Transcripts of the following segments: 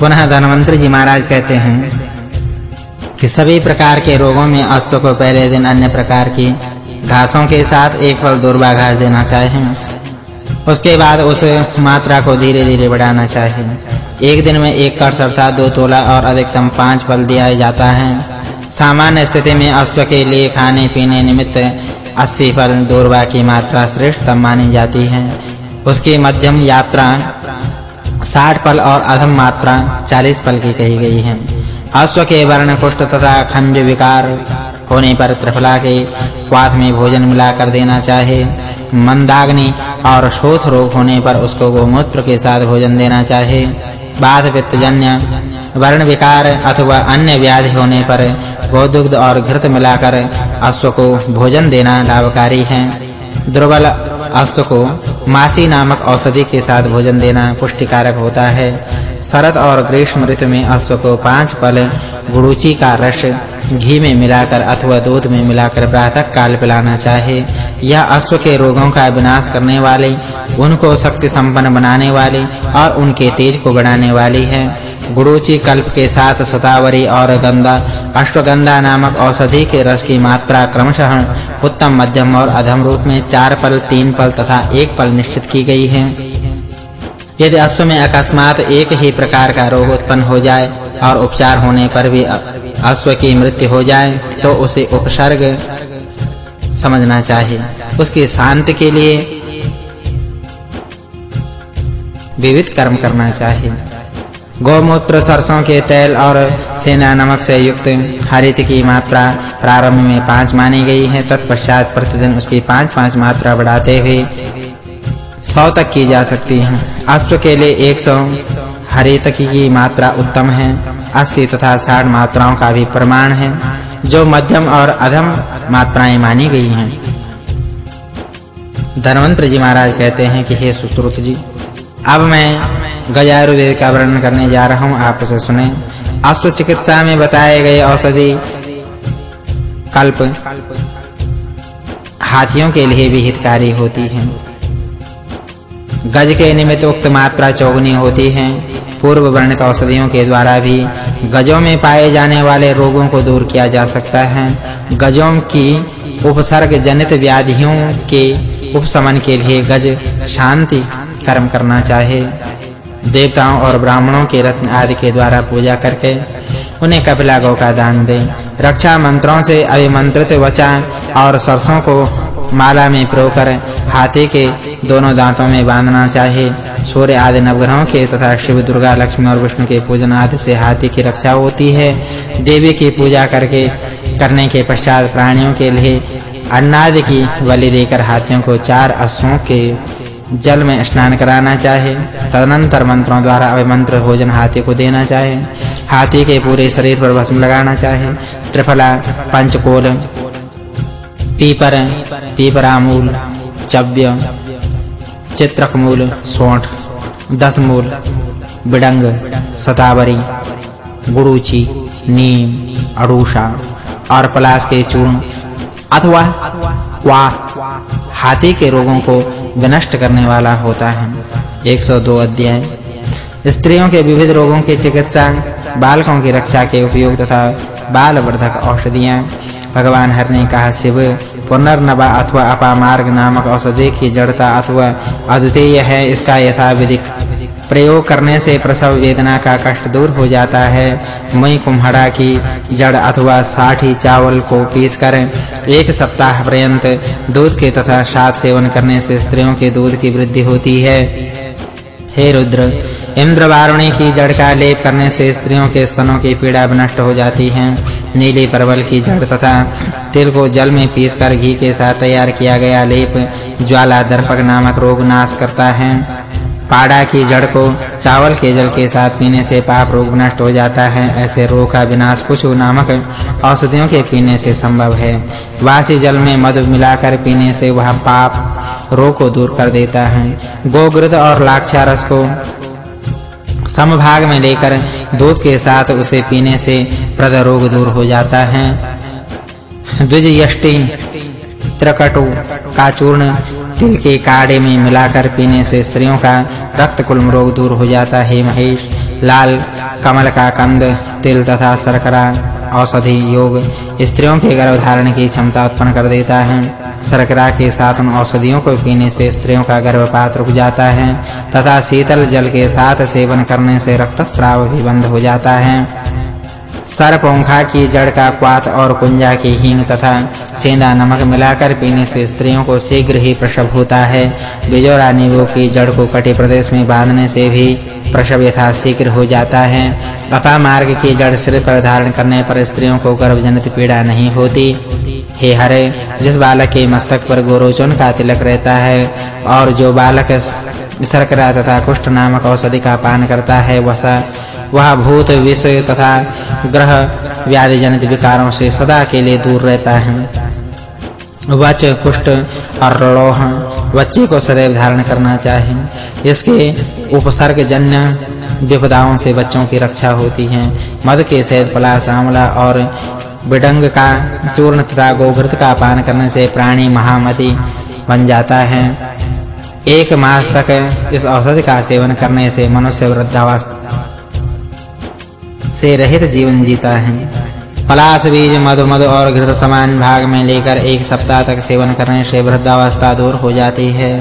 पुनः धनवंतरी जी महाराज कहते हैं कि सभी प्रकार के रोगों में अश्व को पहले दिन अन्य प्रकार की घासों के साथ एक फल दुर्वा घास देना चाहिए। उसके बाद उस मात्रा को धीरे-धीरे बढ़ाना चाहिए। एक दिन में एक कर्ष अर्थात दो तोला और अधिकतम पाँच फल दिया जाता है। सामान्य स्थिति में अश्व के लिए खाने पीने निमित्त 80 फल दूरवा की मात्रा श्रेष्ठ मानी जाती है। उसकी मध्यम यात्रा 60 पल और अधम मात्रा 40 पल की कही गई है। अश्व के वर्ण कुष्ठ तथा खंज विकार होने पर त्रिफला के क्वाथ में भोजन मिलाकर देना चाहिए मंदाग्नि और शोथ रोग होने पर उसको गोमूत्र के साथ भोजन देना चाहिए बाध पित्तजन्य वर्ण विकार अथवा अन्य व्याधि होने पर गोदुग्ध और घृत मिलाकर अश्व को भोजन देना लाभकारी है। दुर्बल अश्व को मासी नामक औषधि के साथ भोजन देना पुष्टिकारक होता है। शरद और ग्रीष्म ऋतु में अश्व को पाँच पल गुड़ूची का रस घी में मिलाकर अथवा दूध में मिलाकर प्रातः काल पिलाना चाहिए यह अश्व के रोगों का विनाश करने वाली, उनको शक्ति संपन्न बनाने वाली और उनके तेज को बढ़ाने वाली है। गुड़ूची कल्प के साथ सतावरी और गंधा अश्वगंधा नामक औषधि के रस की मात्रा क्रमशः उत्तम मध्यम और अधम रूप में चार पल, तीन पल तथा एक पल निश्चित की गई है। यदि अश्व में अकस्मात एक ही प्रकार का रोग उत्पन्न हो जाए और उपचार होने पर भी अश्व की मृत्यु हो जाए तो उसे उपसर्ग समझना चाहिए। उसके शांति के लिए विविध कर्म करना चाहिए। गौमूत्र, सरसों के तेल और सेना नमक से युक्त हरित की मात्रा प्रारंभ में पाँच मानी गई है। तत्पश्चात प्रतिदिन उसकी पाँच पाँच मात्रा बढ़ाते हुए सौ तक की जा सकती है। अश्व के लिए 100 हरित की मात्रा उत्तम है। 80 तथा 60 मात्राओं का भी प्रमाण है, जो मध्यम और अधम मात्राएँ मानी गई हैं। धनवंतर जी महाराज कहते हैं कि, हे सुश्रुत जी, अब मैं गजायुर्वेद का वर्णन करने जा रहा हूँ। आप उसे सुने। अश्व चिकित्सा में बताए गए औषधि कल्प हाथियों के लिए भी हितकारी होती हैं। गज के निमित्त उक्त मात्रा चौगुनी होती है। पूर्व वर्णित औषधियों के द्वारा भी गजों में पाए जाने वाले रोगों को दूर किया जा सकता है। गजों की उपसर्ग जनित व्याधियों के उपशमन के लिए गज शांति कर्म करना चाहिए देवताओं और ब्राह्मणों के रत्न आदि के द्वारा पूजा करके उन्हें कपिला गौ का दान दें। रक्षा मंत्रों से अभिमंत्रित वचा और सरसों को माला में प्रोकर हाथी के दोनों दांतों में बांधना चाहिए। सूर्य आदि नवग्रहों के तथा शिव, दुर्गा, लक्ष्मी और विष्णु के पूजन आदि से हाथी की रक्षा होती है। देवी की पूजा करके, करने के पश्चात प्राणियों के लिए अन्नादि की बलि देकर हाथियों को चार अश्वों के जल में स्नान कराना चाहिए तदनंतर मंत्रों द्वारा अभिमंत्र भोजन हाथी को देना चाहिए हाथी के पूरे शरीर पर भस्म लगाना चाहिए त्रिफला, पंचकोल, पीपर, पीपरामूल, चव्य, चित्रकमूल, सोंठ, दसमूल, बिडंग, सतावरी, गुड़ूची, नीम अड़ूषा और पलाश के चूर्ण, अथवा क्वा हाथी के रोगों को विनष्ट करने वाला होता है। 102 अध्याय। स्त्रियों के विविध रोगों की चिकित्सा, बालकों की रक्षा के उपयोग तथा बाल वर्धक औषधियाँ। भगवान हर ने कहा, शिव, पुनर्नवा अथवा अपामार्ग नामक औषधि की जड़ता अथवा अद्वितीय है, इसका यथाविधिक प्रयोग करने से प्रसव वेदना का कष्ट दूर हो जाता है। मई कुम्हड़ा की जड़ अथवा साठी चावल को पीसकर एक सप्ताह पर्यंत दूध के तथा साथ सेवन करने से स्त्रियों के दूध की वृद्धि होती है। हे रुद्र, इंद्रवारुणी की जड़ का लेप करने से स्त्रियों के स्तनों की पीड़ा नष्ट हो जाती है। नीली परवल की जड़ तथा तिल को जल में पीसकर घी के साथ तैयार किया गया लेप ज्वाला दर्पक नामक रोग नाश करता है। पाड़ा की जड़ को चावल के जल के साथ पीने से पाप रोग नष्ट हो जाता है। ऐसे रोग का विनाश कुछ नामक औषधियों के पीने से संभव है। वासी जल में मधु मिलाकर पीने से वह पाप रोग को दूर कर देता है। गोग्रद और लाक्षा रस को समभाग में लेकर दूध के साथ उसे पीने से प्रद रोग दूर हो जाता है। द्विज यष्टि त्रकटु का चूर्ण तिल के काढ़े में मिलाकर पीने से स्त्रियों का रक्त कुल्म रोग दूर हो जाता है, महेश। लाल कमल का कंद, तिल तथा शर्करा औषधि योग स्त्रियों के गर्भ धारण की क्षमता उत्पन्न कर देता है। शर्करा के साथ उन औषधियों को पीने से स्त्रियों का गर्भपात रुक जाता है तथा शीतल जल के साथ सेवन करने से रक्तस्राव भी बंद हो जाता है। सरपोंखा की, जड़ का क्वाथ और कुंजा की हींग तथा सेंधा नमक मिलाकर पीने से स्त्रियों को शीघ्र ही प्रसव होता है। बिजोरा नींबू की जड़ को कटी प्रदेश में बांधने से भी प्रसव यथाशीघ्र हो जाता है। अपा मार्ग की जड़ सिर पर धारण करने पर स्त्रियों को गर्भजनित पीड़ा नहीं होती। हे हरे, जिस बालक के मस्तक पर गोरोचन का तिलक रहता है और जो बालक शर्करा तथा कुष्ठ नामक औषधि का पान करता है, वह वह भूत विष तथा ग्रह व्याधि जनित विकारों से सदा के लिए दूर रहता है। वच, कुष्ठ और लोह बच्चे को सदैव धारण करना चाहिए। इसके उपसर्ग जन्य विपदाओं से बच्चों की रक्षा होती है। मद के सहित पलाश आंवला और बिडंग का चूर्ण तथा गोघृत का पान करने से प्राणी महामति बन जाता है। एक मास तक इस औषधि का सेवन करने से मनुष्य वृद्धावस्था से रहित जीवन जीता है। पलाश बीज, मधु मधु और घृत समान भाग में लेकर एक सप्ताह तक सेवन करने से वृद्धावस्था दूर हो जाती है।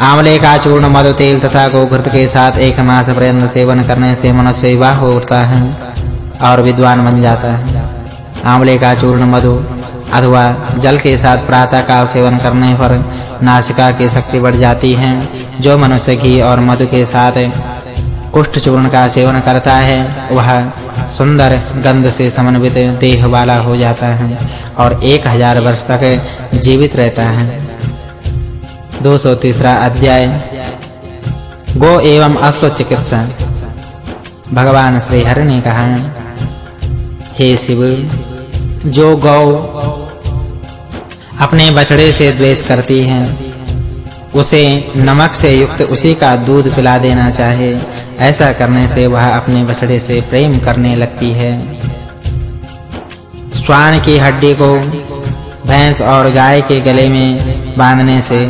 आंवले का चूर्ण, मधु, तेल तथा गोघृत के साथ एक मास पर्यंत सेवन करने से मनुष्य विवाह होता है और विद्वान बन जाता है। आंवले का चूर्ण, मधु अथवा जल के साथ प्रातः काल सेवन करने पर नासिका की शक्ति बढ़ जाती है, जो मनुष्य घी और मधु के साथ कुष्ठ चूर्ण का सेवन करता है, वह सुंदर गंध से समन्वित देह वाला हो जाता है और एक हज़ार वर्ष तक जीवित रहता है। 203 अध्याय। गो एवं अश्व चिकित्सा भगवान श्री हरि ने कहा, हे शिव, जो गौ अपने बछड़े से द्वेष करती है, उसे नमक से युक्त उसी का दूध पिला देना चाहे ऐसा करने से वह अपने बछड़े से प्रेम करने लगती है। श्वान की हड्डी को भैंस और गाय के गले में बांधने से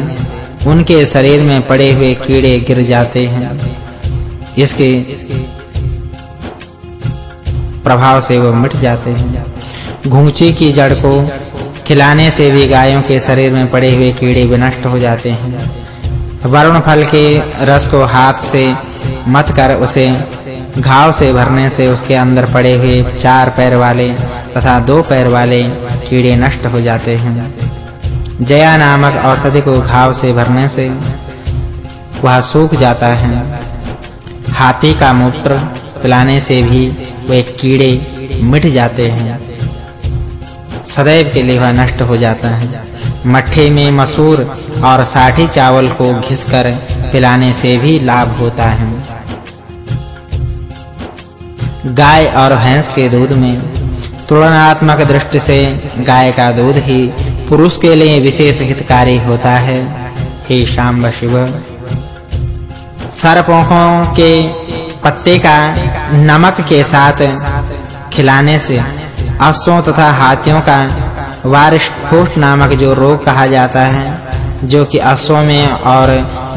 उनके शरीर में पड़े हुए कीड़े गिर जाते हैं। इसके प्रभाव से वो मिट जाते हैं। घुंची की जड़ को खिलाने से भी गायों के शरीर में पड़े हुए कीड़े विनष्ट हो जाते हैं। वरुण फल के रस को हाथ से मत कर उसे। घाव से भरने से उसके अंदर पड़े हुए चार पैर वाले तथा दो पैर वाले कीड़े नष्ट हो जाते हैं। जया नामक औषधि को घाव से भरने से वह सूख जाता है। हाथी का मूत्र पिलाने से भी वे कीड़े मिट जाते हैं। सदैव के लिए वह नष्ट हो जाता है। मट्ठे में मसूर और साठी चावल को घिसकर पिलाने से भी लाभ होता है। गाय और भैंस के दूध में तुलनात्मक दृष्टि से गाय का दूध ही पुरुष के लिए विशेष हितकारी होता है। हे शाम्ब शिव सरपोखों के पत्ते का नमक के साथ खिलाने से अश्वों तथा हाथियों का वारिष्ठोष नामक जो रोग कहा जाता है, जो कि अश्वों में और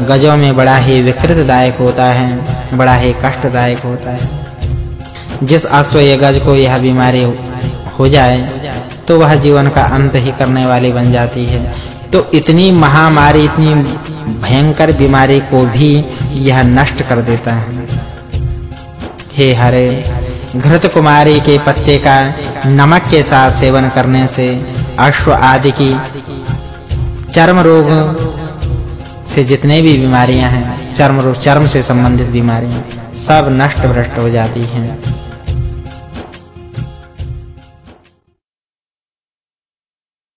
गजों में बड़ा ही विकृतदायक होता है, बड़ा ही कष्टदायक होता है। जिस अश्व या गज को यह बीमारी हो जाए तो वह जीवन का अंत ही करने वाली बन जाती है। तो इतनी महामारी, इतनी भयंकर बीमारी को भी यह नष्ट कर देता है। हे हरे घृत कुमारी के पत्ते का नमक के साथ सेवन करने से अश्व आदि की चर्म रोग से जितने भी बीमारियाँ हैं, चर्म रोग, चर्म से संबंधित बीमारियाँ, सब नष्ट भ्रष्ट हो जाती हैं।